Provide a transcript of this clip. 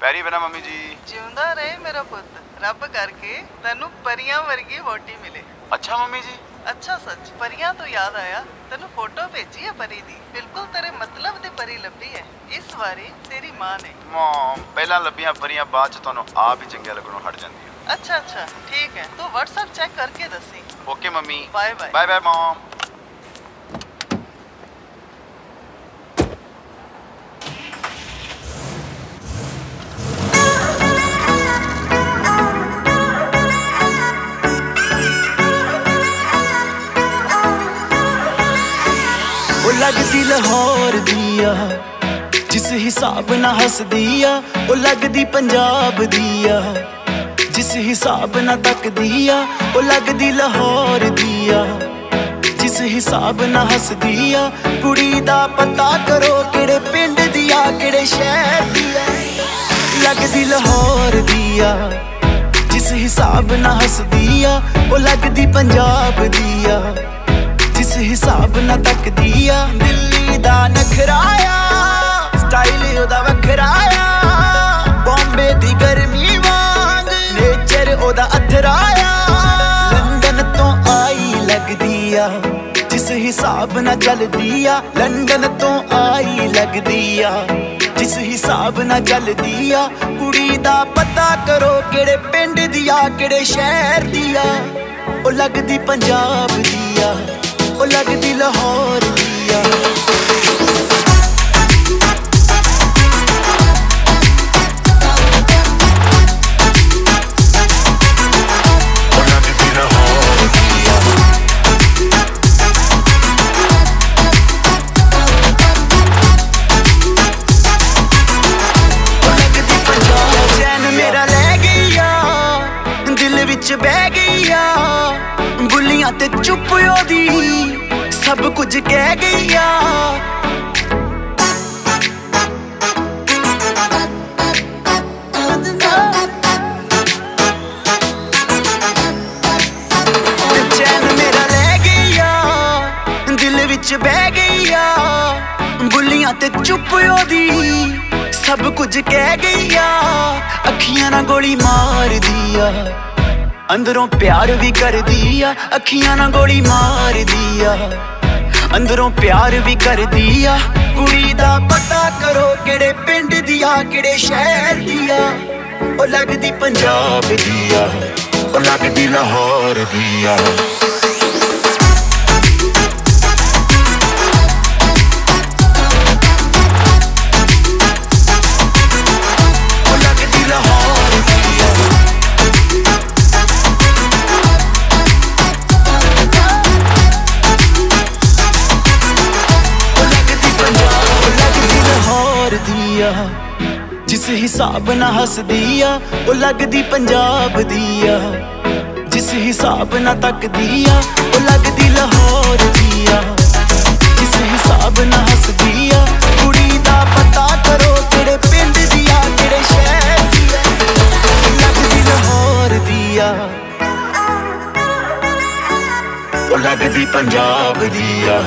ਪੈਰੀ ਬਣਾ ਮੰਮੀ ਜੀ। ਜਿਉਂਦਾ ਰਹੇ ਮੇਰਾ ਪੁੱਤ ਰੱਬ ਕਰਕੇ ਤੈਨੂੰ ਪਰੀਆਂ ਵਰਗੀ ਵੋਟੀ ਮਿਲੇ। ਅੱਛਾ ਮੰਮੀ ਜੀ। ਅੱਛਾ ਸੱਚ ਪਰੀਆਂ ਤੋਂ ਯਾਦ ਆਇਆ ਤੈਨੂੰ ਫੋਟੋ ਭੇਜੀ ਹੈ ਪਰੀ ਦੀ। ਬਿਲਕੁਲ ਤੇਰੇ ਮਤਲਬ ਦੀ ਪਰੀ ਲੱਭੀ ਹੈ। ਇਸ ਵਾਰੀ ਤੇਰੀ ਮਾਂ ਨੇ। ਮਮ ਪਹਿਲਾਂ ਲੱਭੀਆਂ ਪਰੀਆਂ ਬਾਅਦ ਚ ਤੁਹਾਨੂੰ ਆਪ ਹੀ ਚੰਗੀਆਂ ਲੱਗਣੋਂ ਹਟ ਜਾਂਦੀਆਂ। ਅੱਛਾ ਅੱਛਾ ਠੀਕ ਹੈ। ਤੂੰ WhatsApp ਚੈੱਕ ਕਰਕੇ ਦੱਸੀ। Okay mummy. Bye bye bye bye mom ਲੱਗਦੀ ਲਾਹੌਰ ਦੀ ਆ ਜਿਸ ਹਿਸਾਬ ਨਾਲ ਹੱਸਦੀ ਆ, ਉਹ ਲੱਗਦੀ ਪੰਜਾਬ ਦੀ ਆ ਜਿਸ ਹਿਸਾਬ ਨਾਲ ਤੱਕਦੀ ਆ, ਉਹ ਲੱਗਦੀ ਲਾਹੌਰ ਦੀ ਆ ਜਿਸ ਹਿਸਾਬ ਨਾਲ ਹੱਸਦੀ ਆ, ਕੁੜੀ ਦਾ ਪਤਾ ਕਰੋ ਕਿਹੜੇ ਪਿੰਡ ਦੀ ਆ, ਕਿਹੜੇ ਸ਼ਹਿਰ ਦੀ ਆ। ਲੱਗਦੀ ਲਾਹੌਰ ਦੀ ਆ ਜਿਸ ਹਿਸਾਬ ਨਾਲ ਹੱਸਦੀ ਆ, ਉਹ ਲੱਗਦੀ ਪੰਜਾਬ ਦੀ ਆ ਹਿਸਾਬ ਨਾਲ ਤੱਕਦੀ ਆ। ਦਿੱਲੀ ਦਾ ਨਖਰਾਇਆ ਸਟਾਈਲ ਉਹਦਾ ਵੱਖਰਾਇਆ ਬੰਬੇ ਦੀ ਗਰਮੀ ਵਾਂਗ ਨੇਚਰ ਉਹਦਾ ਅਥਰਾਇਆ ਲੰਡਨ ਤੋਂ ਆਈ ਲੱਗਦੀ ਆ, ਜਿਸ ਹਿਸਾਬ ਨਾਲ ਚੱਲਦੀ ਆ। ਲੰਡਨ ਤੋਂ ਆਈ ਲੱਗਦੀ ਆ, ਜਿਸ ਹਿਸਾਬ ਨਾਲ ਚੱਲਦੀ ਆ। ਕੁੜੀ ਦਾ ਪਤਾ ਕਰੋ ਕਿਹੜੇ ਪਿੰਡ ਦੀ ਆ, ਕਿਹੜੇ ਸ਼ਹਿਰ ਦੀ ਆ। ਉਹ ਲੱਗਦੀ ਪੰਜਾਬ ਦੀ ਆ। ਉਹ ਲੱਗਦੀ ਲਾਹੌਰ ਦੀ ਆ। ਵਿੱਚ ਬਹਿ ਗਈ ਆ। ਬੁੱਲੀਆਂ ਤੇ ਚੁੱਪ ਉਹਦੀ ਸਭ ਕੁਝ ਕਹਿ ਗਈ ਆ। ਚੈਨ ਮੇਰਾ ਲੈ ਗਈ ਆ। ਦਿਲ ਵਿੱਚ ਬਹਿ ਗਈ ਆ। ਬੁੱਲੀਆਂ ਤੇ ਚੁੱਪ ਉਹਦੀ ਸਭ ਕੁਝ ਕਹਿ ਗਈ ਆ। ਅੱਖੀਆਂ ਨਾਲ ਗੋਲੀ ਮਾਰਦੀ ਆ। ਅੰਦਰੋਂ ਪਿਆਰ ਵੀ ਕਰਦੀ ਆ, ਅੱਖੀਆਂ ਨਾਲ ਗੋਲੀ ਮਾਰਦੀ ਆ। ਅੰਦਰੋਂ ਪਿਆਰ ਵੀ ਕਰਦੀ ਆ, ਕੁੜੀ ਦਾ ਪਤਾ ਕਰੋ ਕਿਹੜੇ ਪਿੰਡ ਦੀ ਆ, ਕਿਹੜੇ ਸ਼ਹਿਰ ਦੀ ਆ। ਉਹ ਲੱਗਦੀ ਪੰਜਾਬ ਦੀ ਆ, ਉਹ ਲੱਗਦੀ ਲਾਹੌਰ ਦੀ ਆ। ਲਾਹੌਰ ਆ, ਜਿਸ ਹਿਸਾਬ ਨਾਲ ਹੱਸਦੀ ਆ, ਉਹ ਲੱਗਦੀ ਪੰਜਾਬ ਦੀ ਆ। ਜਿਸ ਹਿਸਾਬ ਨਾਲ ਤੱਕਦੀ ਆ, ਉਹ ਲੱਗਦੀ ਲਾਹੌਰ ਦੀ ਆ। ਜਿਸ ਹਿਸਾਬ ਨਾਲ ਹੱਸਦੀ ਆ, ਕੁੜੀ ਦਾ ਪਤਾ ਕਰੋ ਕਿਹੜੇ ਪਿੰਡ ਦੀ ਆ, ਕਿਹੜੇ ਸ਼ਹਿਰ ਦੀ ਆ। ਲੱਗਦੀ ਲਾਹੌਰ ਦੀ ਆ। ਉਹ ਲੱਗਦੀ ਪੰਜਾਬ ਦੀ ਆ।